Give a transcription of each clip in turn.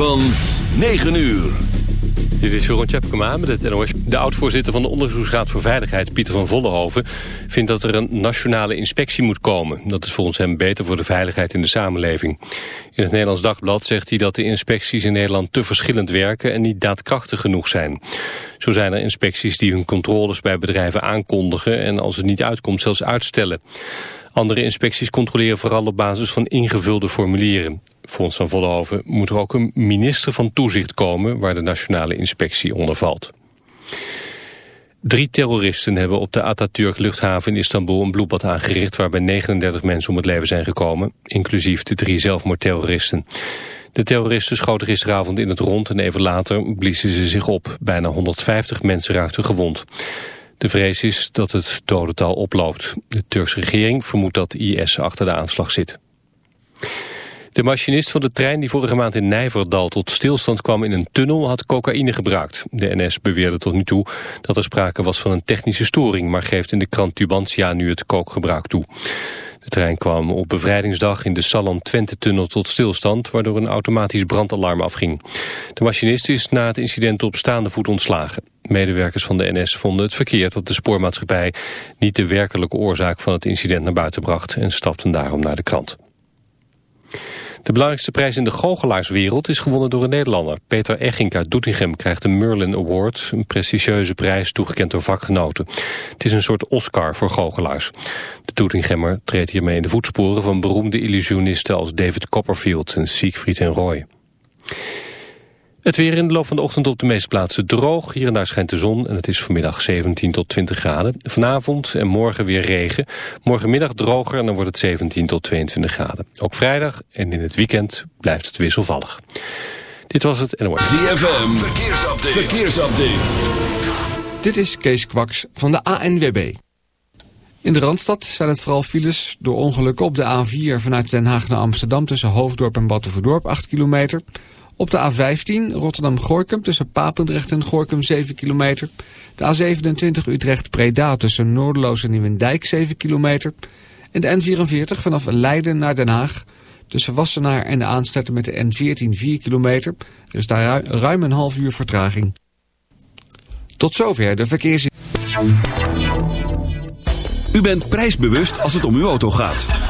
van 9 uur. Dit is Jeroen Tjepkema met het NOS. De oud-voorzitter van de Onderzoeksraad voor Veiligheid, Pieter van Vollenhoven... vindt dat er een nationale inspectie moet komen. Dat is volgens hem beter voor de veiligheid in de samenleving. In het Nederlands Dagblad zegt hij dat de inspecties in Nederland te verschillend werken... en niet daadkrachtig genoeg zijn. Zo zijn er inspecties die hun controles bij bedrijven aankondigen... en als het niet uitkomt zelfs uitstellen. Andere inspecties controleren vooral op basis van ingevulde formulieren. Volgens Van Vollenhoven moet er ook een minister van Toezicht komen... waar de nationale inspectie onder valt. Drie terroristen hebben op de Atatürk luchthaven in Istanbul een bloedbad aangericht... waarbij 39 mensen om het leven zijn gekomen, inclusief de drie zelfmoordterroristen. De terroristen schoten gisteravond in het rond en even later bliezen ze zich op. Bijna 150 mensen raakten gewond. De vrees is dat het dodental oploopt. De Turkse regering vermoedt dat IS achter de aanslag zit. De machinist van de trein die vorige maand in Nijverdal tot stilstand kwam in een tunnel had cocaïne gebruikt. De NS beweerde tot nu toe dat er sprake was van een technische storing, maar geeft in de krant Tubantia nu het kookgebruik toe. De trein kwam op bevrijdingsdag in de Salland-Twente-tunnel tot stilstand, waardoor een automatisch brandalarm afging. De machinist is na het incident op staande voet ontslagen. Medewerkers van de NS vonden het verkeerd dat de spoormaatschappij niet de werkelijke oorzaak van het incident naar buiten bracht en stapten daarom naar de krant. De belangrijkste prijs in de goochelaarswereld is gewonnen door een Nederlander. Peter Eggink uit Doetinchem krijgt de Merlin Award, een prestigieuze prijs toegekend door vakgenoten. Het is een soort Oscar voor goochelaars. De Doetinchemmer treedt hiermee in de voetsporen van beroemde illusionisten als David Copperfield en Siegfried en Roy. Het weer in de loop van de ochtend op de meeste plaatsen droog. Hier en daar schijnt de zon en het is vanmiddag 17 tot 20 graden. Vanavond en morgen weer regen. Morgenmiddag droger en dan wordt het 17 tot 22 graden. Ook vrijdag en in het weekend blijft het wisselvallig. Dit was het NOS. ZFM, verkeersupdate. verkeersupdate. Dit is Kees Kwaks van de ANWB. In de Randstad zijn het vooral files door ongelukken op de A4 vanuit Den Haag naar Amsterdam... tussen Hoofddorp en Battenverdorp, 8 kilometer... Op de A15 Rotterdam-Gorkum tussen Papendrecht en Gorkum 7 kilometer. De A27 Utrecht-Preda tussen Noordeloos en Nieuwendijk 7 kilometer. En de N44 vanaf Leiden naar Den Haag. Tussen Wassenaar en de aansluiting met de N14 4 kilometer. Er is daar ruim een half uur vertraging. Tot zover de verkeers... U bent prijsbewust als het om uw auto gaat.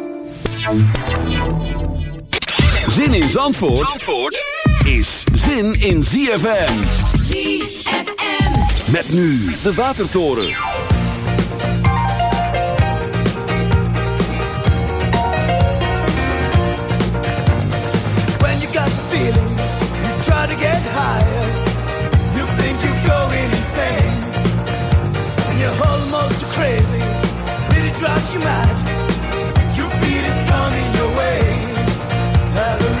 Zin in Zandvoort, Zandvoort is zin in ZFM. ZFM. Met nu de Watertoren. When you got the feeling, you try to get higher. You think you're going insane. And you're almost crazy. Really drives you mad. Have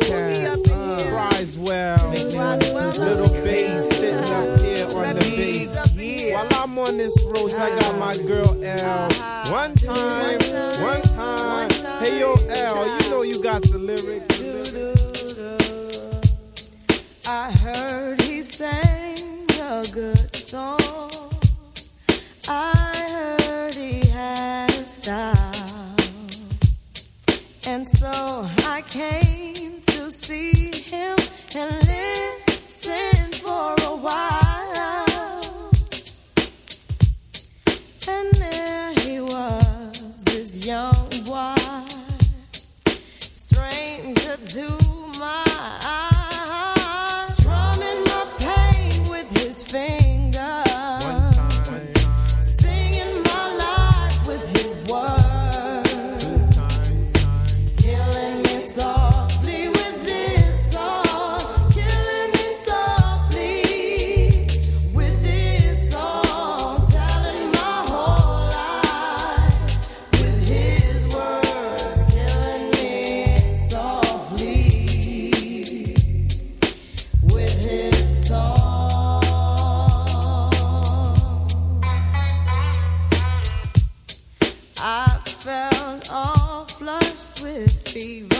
I got my girl L. One time, one time. Hey yo, L, fever.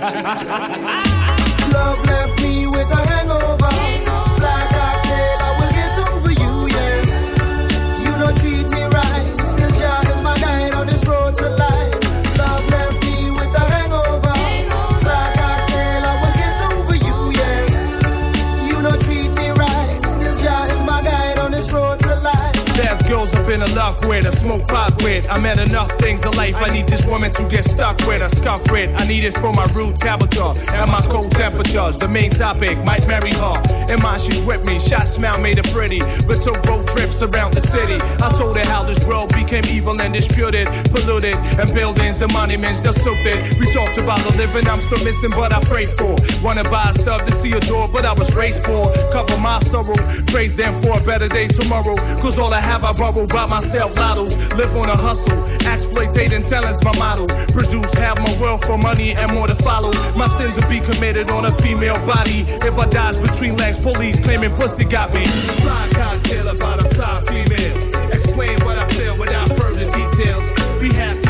Love left me with a with, I smoke pot with. I met enough things in life. I need this woman to get stuck with, a scuff with. I need it for my rude character and my cold temperatures. The main topic might marry her. In mind, she's with me. Shot smile made her pretty. But took road trips around the city. I told her how this world became evil and disputed, polluted, and buildings and monuments they're silted. We talked about the living I'm still missing, but I prayed for. Wanna buy stuff to see a door, but I was raised for. Cover my sorrow, praise them for a better day tomorrow. Cause all I have, I borrow by myself. Lottos, live on a hustle. Exploitating talent's my model. Produce half my wealth for money and more to follow. My sins will be committed on a female body. If I dies between legs, police claiming pussy got me. Fly cocktail about a fly female. Explain what I feel without further details. We had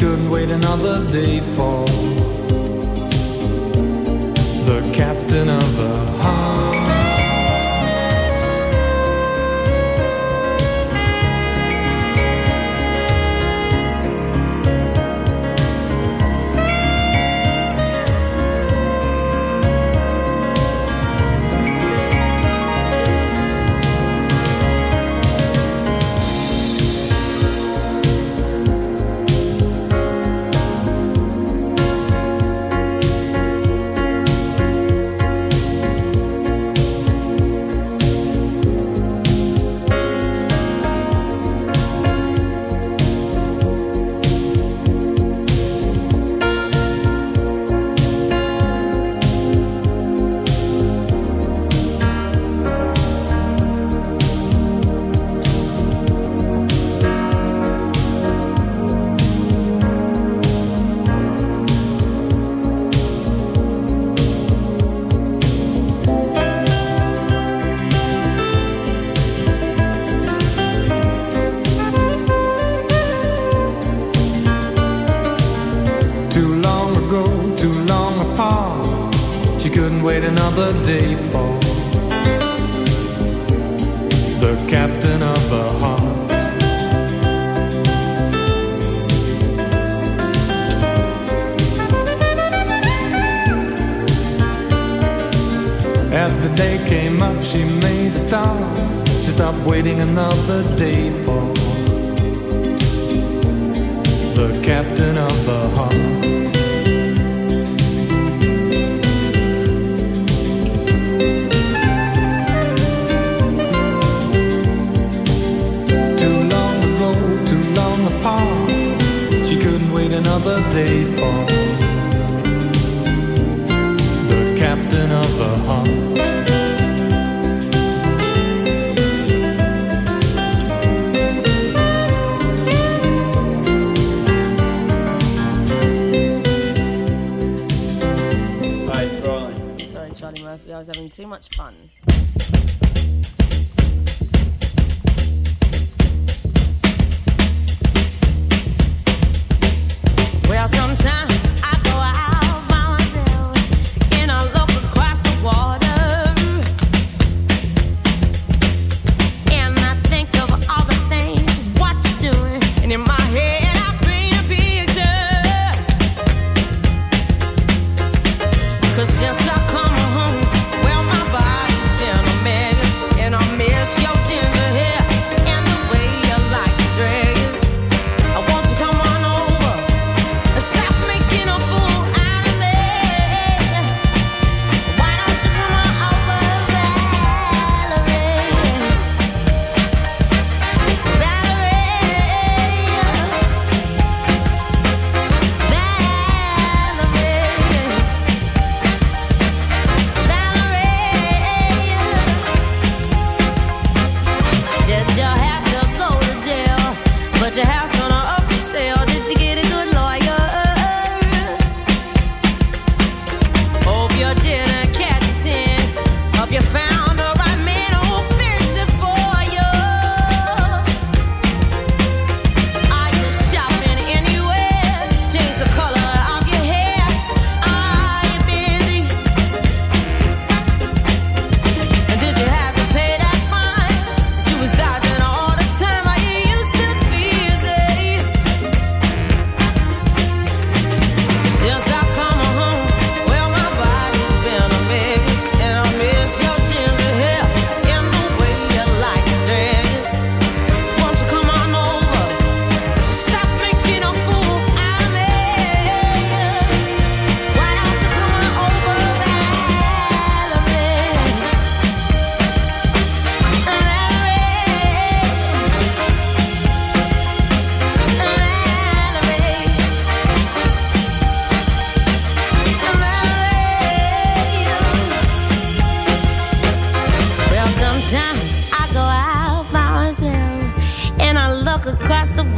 Couldn't wait another day for the captain of day for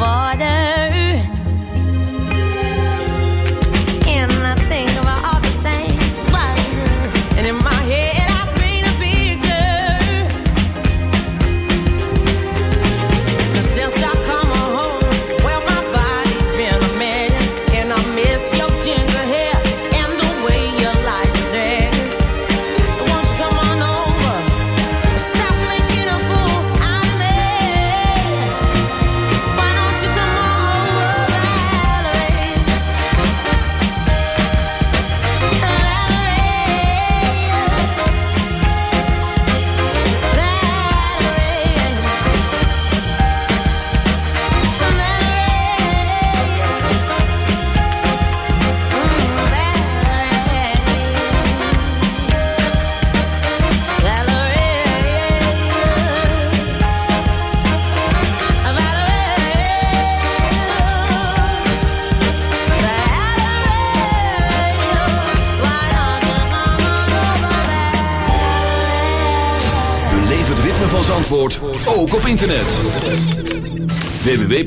var